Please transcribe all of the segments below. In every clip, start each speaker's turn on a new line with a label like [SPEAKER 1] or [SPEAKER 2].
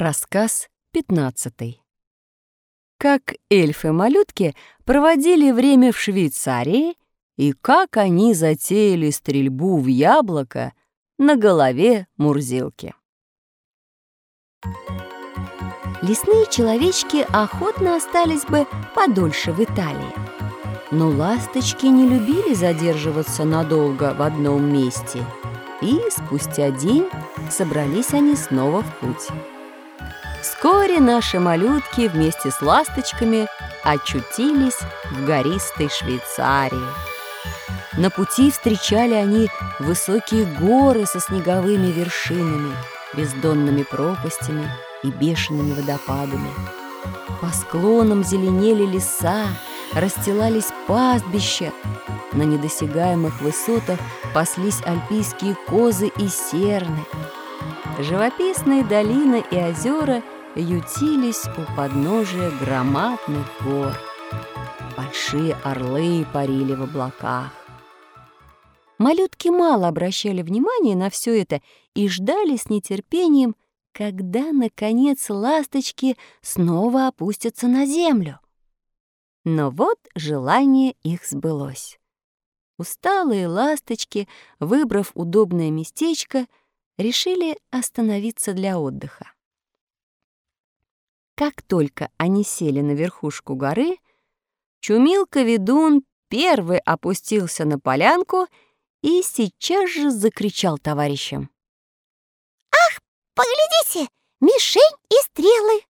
[SPEAKER 1] Рассказ 15. Как эльфы-малютки проводили время в Швейцарии и как они затеяли стрельбу в яблоко на голове Мурзилки. Лесные человечки охотно остались бы подольше в Италии. Но ласточки не любили задерживаться надолго в одном месте, и спустя день собрались они снова в путь. Вскоре наши малютки вместе с ласточками очутились в гористой Швейцарии. На пути встречали они высокие горы со снеговыми вершинами, бездонными пропастями и бешеными водопадами. По склонам зеленели леса, расстилались пастбища. На недосягаемых высотах паслись альпийские козы и серны. Живописные долины и озера ютились у подножия громадных гор. Большие орлы парили в облаках. Малютки мало обращали внимания на все это и ждали с нетерпением, когда, наконец, ласточки снова опустятся на землю. Но вот желание их сбылось. Усталые ласточки, выбрав удобное местечко, решили остановиться для отдыха. Как только они сели на верхушку горы, Чумилка-ведун первый опустился на полянку и сейчас же закричал товарищам.
[SPEAKER 2] «Ах, поглядите, мишень и стрелы!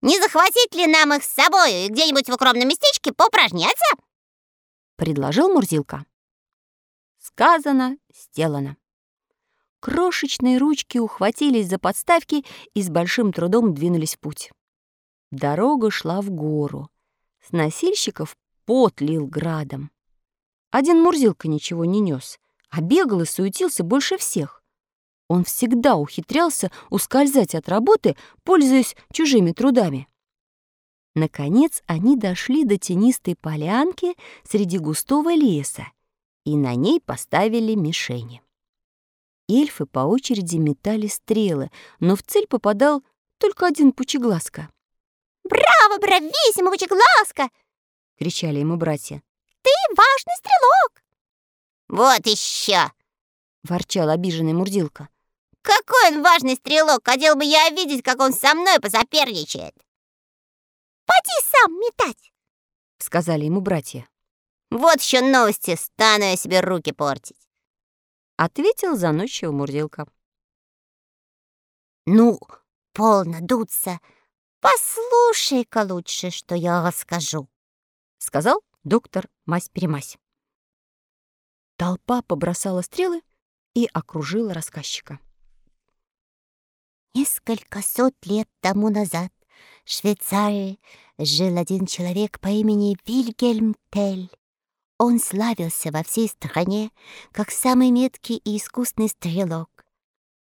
[SPEAKER 2] Не захватить ли нам их с собой и где-нибудь в укромном местечке поупражняться?»
[SPEAKER 1] — предложил Мурзилка. Сказано, сделано. Крошечные ручки ухватились за подставки и с большим трудом двинулись в путь. Дорога шла в гору. С носильщиков пот лил градом. Один Мурзилка ничего не нес, а бегал и суетился больше всех. Он всегда ухитрялся ускользать от работы, пользуясь чужими трудами. Наконец они дошли до тенистой полянки среди густого леса и на ней поставили мишени. Эльфы по очереди метали стрелы, но в цель попадал только один пучеглазка.
[SPEAKER 2] «Браво, брависсимо, пучеглазка!» — кричали ему братья. «Ты важный стрелок!» «Вот еще!» — ворчал обиженный Мурзилка. «Какой он важный стрелок! Хотел бы я видеть, как он со мной посоперничает!» «Поди сам метать!» — сказали ему братья. «Вот еще новости, стану я себе руки портить!»
[SPEAKER 1] — ответил заносчиво Мурзилка.
[SPEAKER 2] «Ну, полно дуться. Послушай-ка лучше, что я расскажу», —
[SPEAKER 1] сказал доктор Мась-Перемась. Толпа побросала стрелы и окружила рассказчика.
[SPEAKER 2] Несколько сот лет тому назад в Швейцарии жил один человек по имени Вильгельм Тель. Он славился во всей стране как самый меткий и искусный стрелок.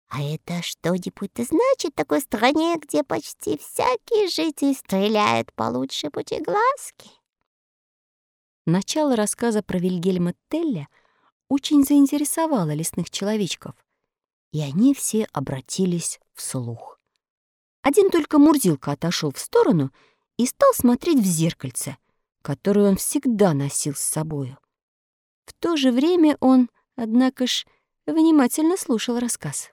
[SPEAKER 2] А это что-нибудь значит такой стране, где почти всякий житель стреляет получше путеглазки?
[SPEAKER 1] Начало рассказа про Вильгельма Телля очень заинтересовало лесных человечков, и они все обратились вслух. Один только Мурзилка отошел в сторону и стал смотреть в зеркальце, которую он всегда носил с собою. В то же время он, однако ж, внимательно слушал рассказ.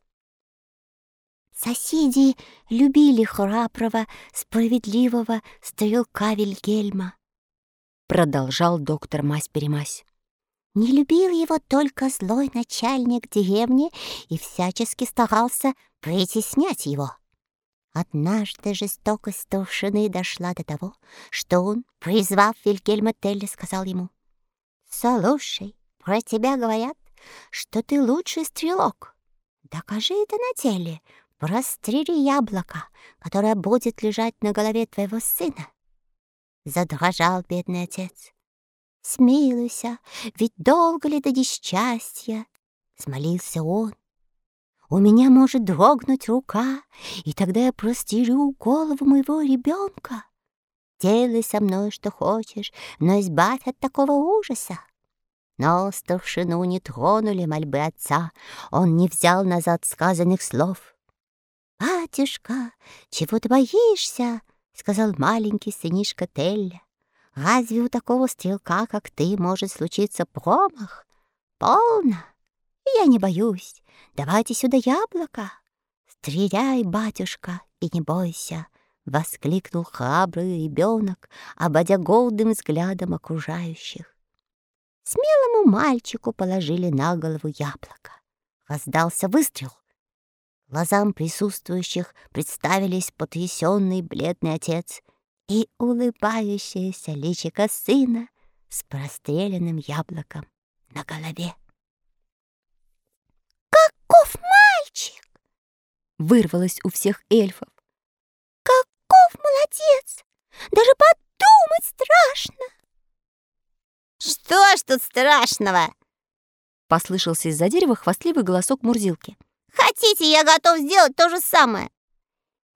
[SPEAKER 2] Соседи любили храброго, справедливого стрелка Вильгельма, продолжал доктор Мась-Перемась. Не любил его только злой начальник деревни и всячески старался притеснять его. Однажды жестокость старшины дошла до того, что он, призвав Вильгельма Телли, сказал ему, «Слушай, про тебя говорят, что ты лучший стрелок. Докажи это на деле, прострели яблоко, которое будет лежать на голове твоего сына». Задрожал бедный отец. «Смилуйся, ведь долго ли до несчастья?» Смолился он. У меня может дрогнуть рука, и тогда я простерю голову моего ребенка. Делай со мной, что хочешь, но избавь от такого ужаса. Но старшину не тронули мольбы отца, он не взял назад сказанных слов. «Батюшка, чего ты боишься?» — сказал маленький сынишка Телля. «Разве у такого стрелка, как ты, может случиться промах? Полно! Я не боюсь. Давайте сюда яблоко. Стреляй, батюшка, и не бойся!» — воскликнул храбрый ребенок, ободя голдым взглядом окружающих. Смелому мальчику положили на голову яблоко. Раздался выстрел. Глазам присутствующих представились потрясенный бледный отец и улыбающееся личико сына с простреленным яблоком на голове. «Каков мальчик!» — вырвалось у всех эльфов. «Каков молодец! Даже подумать страшно!»
[SPEAKER 1] «Что ж тут страшного?» — послышался из-за дерева хвастливый голосок Мурзилки.
[SPEAKER 2] Хотите, я готов сделать то же самое.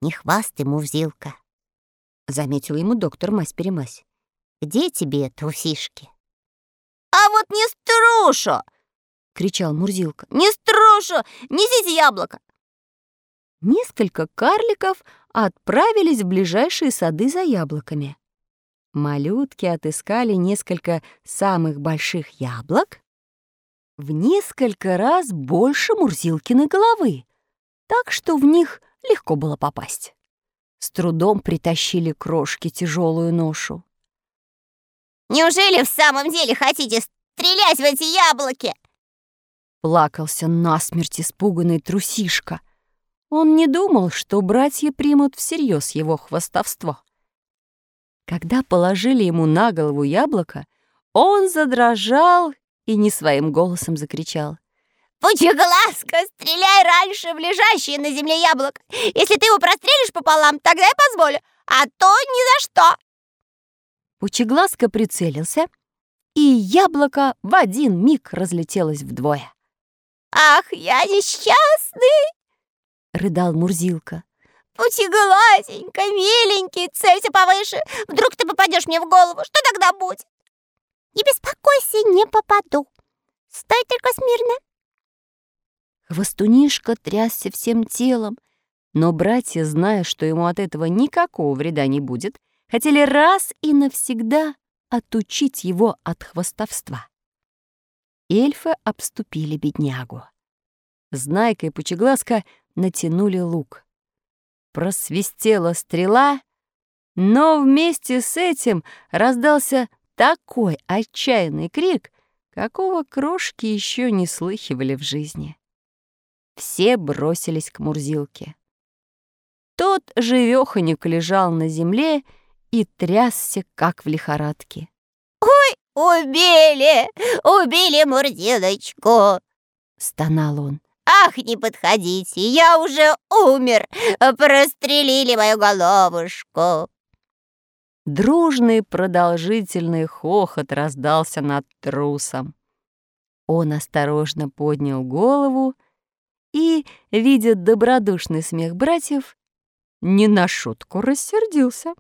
[SPEAKER 2] Не хвастай, Мурзилка, — заметил ему доктор Мась-Перемась. Где тебе трусишки?
[SPEAKER 1] А вот не струшу! — кричал Мурзилка. «Не струшу! Несите яблоко!» Несколько карликов отправились в ближайшие сады за яблоками. Малютки отыскали несколько самых больших яблок в несколько раз больше Мурзилкиной головы, так что в них легко было попасть. С трудом притащили крошки тяжелую ношу.
[SPEAKER 2] «Неужели в самом деле хотите стрелять в эти яблоки?»
[SPEAKER 1] Плакался насмерть испуганный трусишка. Он не думал, что братья примут всерьез его хвостовство. Когда положили ему на голову яблоко, он задрожал и не своим голосом закричал.
[SPEAKER 2] «Пучеглазка, стреляй раньше в лежащее на земле яблоко! Если ты его прострелишь пополам, тогда я позволю, а то ни за что!»
[SPEAKER 1] Пучеглазка прицелился, и яблоко в один миг разлетелось вдвое.
[SPEAKER 2] «Ах, я несчастный!» — рыдал Мурзилка. «Пучеглазенько, миленький, целься повыше! Вдруг ты попадешь мне в голову, что тогда будет?» Не беспокойся, не попаду. Стой только смирно.
[SPEAKER 1] Хвостунишка трясся всем телом, но братья, зная, что ему от этого никакого вреда не будет, хотели раз и навсегда отучить его от хвостовства. Эльфы обступили беднягу. Знайка и Пучеглазка натянули лук. Просвистела стрела, но вместе с этим раздался такой отчаянный крик, какого крошки еще не слыхивали в жизни. Все бросились к Мурзилке. Тот живёхонек лежал на земле и трясся, как в лихорадке.
[SPEAKER 2] «Ой, убили! Убили Мурзилочку!» — стонал он. «Ах, не подходите, я уже умер! Прострелили мою головушку!»
[SPEAKER 1] Дружный продолжительный хохот раздался над трусом. Он осторожно поднял голову и, видя добродушный смех братьев, не на шутку рассердился.